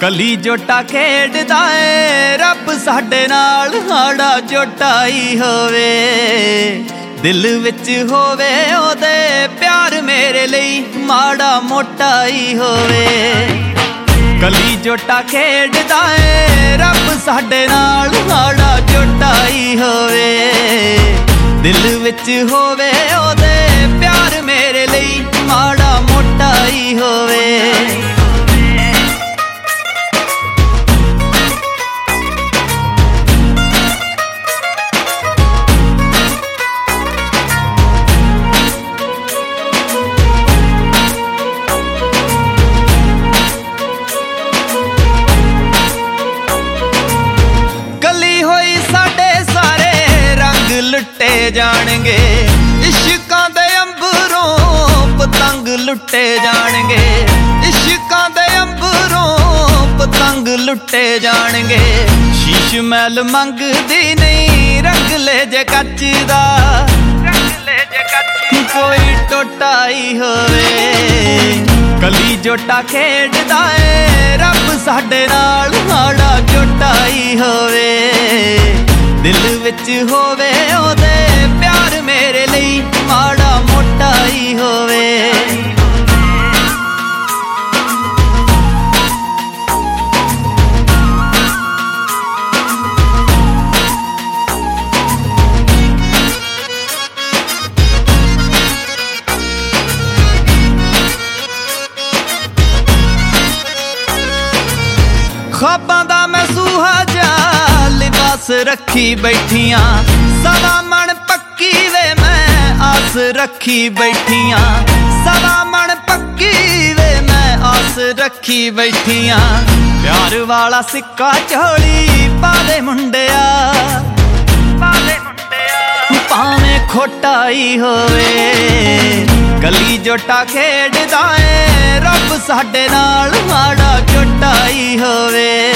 ਕਲੀ ਜੋਟਾ ਖੇਡਦਾ ਏ, ਰੱਬ ਸਾਡੇ ਨਾਲ ਹਾੜਾ ਜੋਟਾਈ ਹੋਵੇ। ਦਿਲ ਵਿੱਚ ਹੋਵੇ ਉਹਦੇ, ਪਿਆਰ ਮੇਰੇ ਲਈ ਮਾੜਾ ਮੋਟਾਈ ਹੋਵੇ। ਕਲੀ ਜੋਟਾ ਖੇਡਦਾ ਏ, ਰੱਬ ਸਾਡੇ ਨਾਲ ਹਾੜਾ ਜੋਟਾਈ ਹੋਵੇ। ਦਿਲ ਵਿੱਚ ਹੋਵੇ ਸਾਡੇ ਸਾਰੇ ਰੰਗ ਲੁੱਟੇ ਜਾਣਗੇ। ਇਸ਼ਕਾਂ ਦੇ ਅੰਬਰੋਂ ਪਤੰਗ ਲੁੱਟੇ ਜਾਣਗੇ। ਇਸ਼ਕਾਂ ਦੇ ਅੰਬਰੋਂ ਪਤੰਗ ਲੁੱਟੇ ਜਾਣਗੇ। ਸ਼ੀਸ਼ ਮਹਿਲ ਮੰਗਦੀ ਨਹੀਂ, ਰੰਗ ਲੈ ਜੇ ਕੱਚ ਦਾ। ਰੰਗ ਲੈ ਜੇ ਕੱਚ ਕੋਈ ਟੋਟਾਈ ਹੋਵੇ। ਕਲੀ ਜੋਟਾ ਖੇਡਦਾ ਏ, ਰੱਬ ਸਾਡੇ ਨਾਲ ਹਾੜਾ ਜੋਟਾਈ ਹੋਵੇ। ਦਿਲ ਵਿੱਚ ਹੋਵੇ ਉਹਦੇ ਪਿਆਰ ਮੇਰੇ ਲਈ ਮਾੜਾ ਮੋਟਾ ਹੀ ਹੋਵੇ। ਖਾਬਾਂ ਦਾ ਲਿਬਾਸ ਰੱਖੀ ਬੈਠੀਆਂ। ਸਵਾ ਮਣ ਪੱਕੀ ਵੇ ਮੈਂ ਆਸ ਰੱਖੀ ਬੈਠੀਆਂ। ਸਵਾ ਮਣ ਪੱਕੀ ਵੇ ਮੈਂ ਆਸ ਰੱਖੀ ਬੈਠੀਆਂ। ਪਿਆਰ ਵਾਲਾ ਸਿੱਕਾ ਝੋਲੀ ਪਾ ਮੁੰਡਿਆ। ਪਾ ਦੇ ਮੁੰਡਿਆ। ਭਾਵੇਂ ਖੋਟਾਈ ਹੋਵੇ, ਗਲੀ ਜੋਟਾ ਖੇਡਦਾ ਏ। ਰੱਬ ਸਾਡੇ ਨਾਲ ਮਾੜਾ ਜੋਟਾਈ ਹੋਵੇ।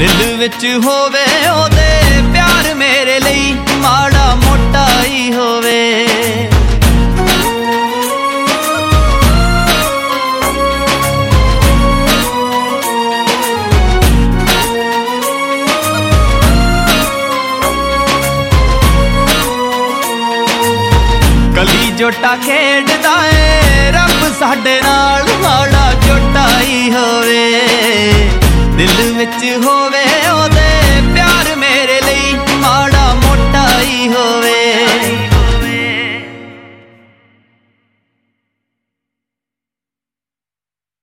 ਦਿਲ ਵਿੱਚ ਹੋਵੇ ਉਹਦੇ ਪਿਆਰ ਮੇਰੇ ਲਈ ਮਾੜਾ ਮੋਟਾ ਹੀ ਹੋਵੇ। ਕਲੀ ਜੋਟਾ ਖੇਡਦਾ ਏ, ਰੱਬ ਸਾਡੇ ਹੋਵੇ ਉਹਦੇ ਪਿਆਰ ਮੇਰੇ ਲਈ ਮਾੜਾ ਮੋਟਾ ਹੀ ਹੋਵੇ।